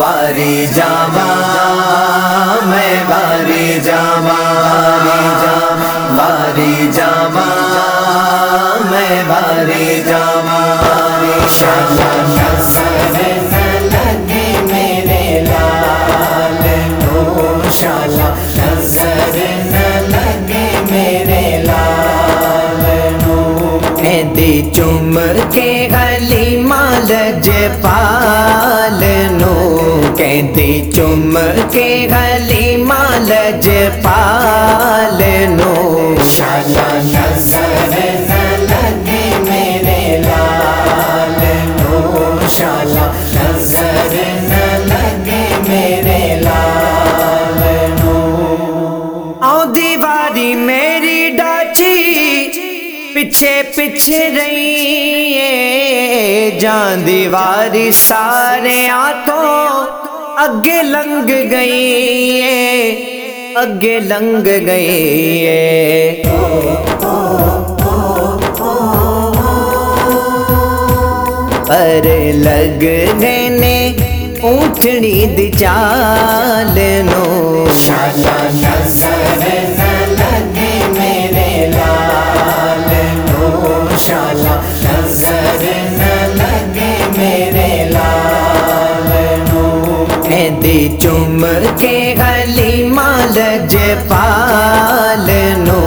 باری جاوا میں باری جاوا باری جاوا میں باری جاوا شاہ نو دی چم کے گلی مال پال نو کہتی چم کے گلی مال پال نو. شالا نظر پیچھے پیچھے رہی ہے جان دیواری سارے ہاتھوں اگے لنگ گئی ہے اگے لنگ گئی ہے پر لگ گئے نے اونٹڑی دی چال نو۔ میرے لال دی چم کے گلی مال پال نو۔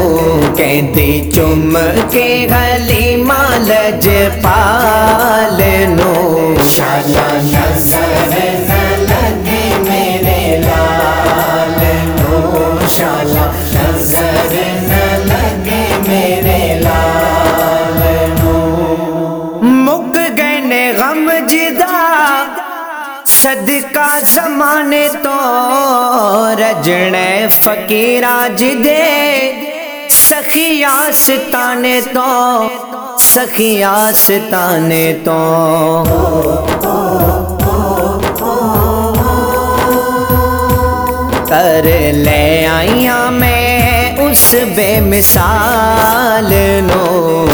کہتی چم کے گلی مال پال نو۔ شالا صدقہ زمانے تو رجنے فقیرہ جدے سخیا ستانے تو سخیا ستانے تو۔ کر لے آئیا میں اس بے مثال نو۔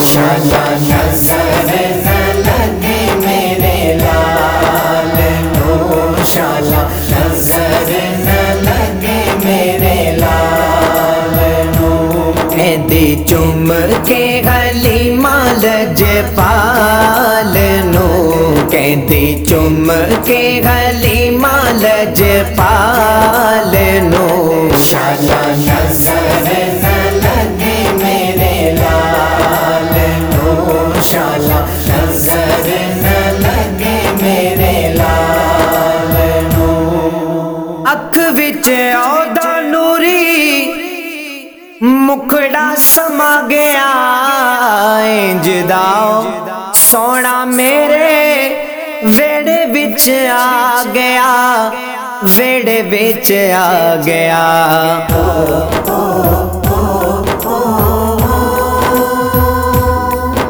نو شالا نظر نہ لگے میرے لال نو دی چم کے گلی مال پال نو کہتی چم کے گلی مال پال نو شالا نظر سما گیا انج داؤ سونا میرے ویڑے بچ آ گیا ویڑے بچ آ گیا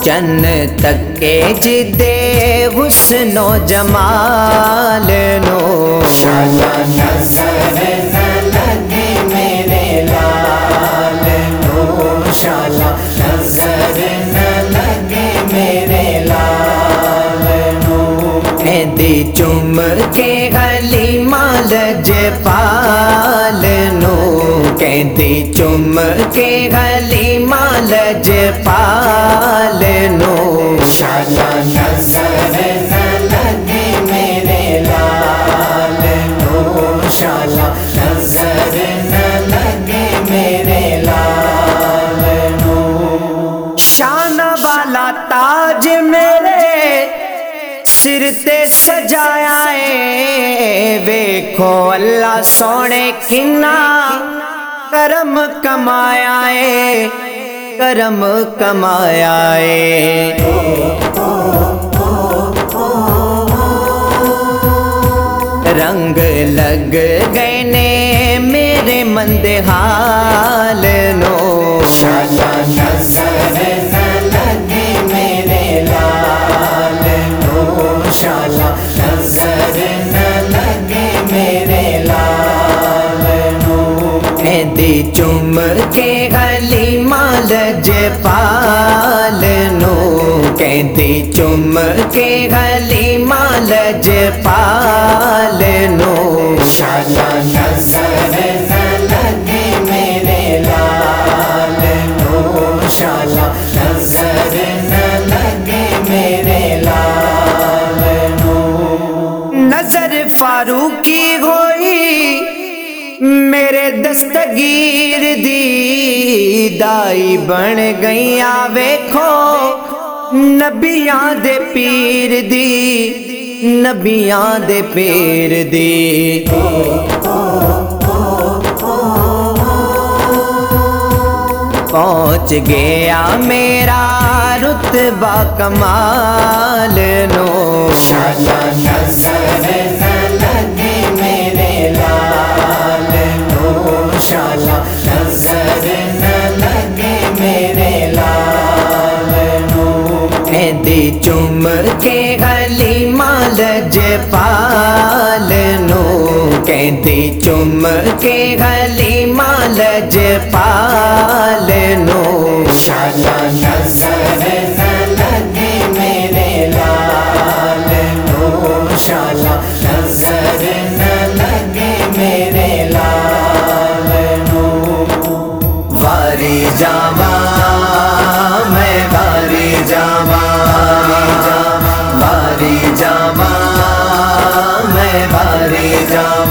چن تکے جدے حسن و جمال نو دی چم کے گلی مال پال نو کہتی چم کے گلی مال پال نو شالا نظر نہ لگے میرے لال نو شالا نظر نہ لگے میرے لال نو شان والا تاج میرے سر تے سجایا ہے ویکھو اللہ سونے کنا کرم کمایا ہے کرم کمایا ہے رنگ لگ گئے نے میرے مند حال دی چوم کے علی مال جپال نو۔ کہندی چوم کے علی مال جپال نو۔ شالا نظر نہ لگے میرے لال نو۔ شالا نظر نہ لگے میرے لال نو۔ نظر فاروقی ہو میرے دستگیر دی دائی بن گئی ویکھو، نبیاں دے پیر دی، نبیاں دے پیر دی۔ پہنچ گیا میرا رتبہ کمال نو۔ دی چم کے گلی مالج پال نو کہندی چم کے گلی مالج پال نو شالا نظر نہ لگے میرے لال نو شالا واری جاوا